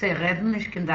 Sie reden nicht kein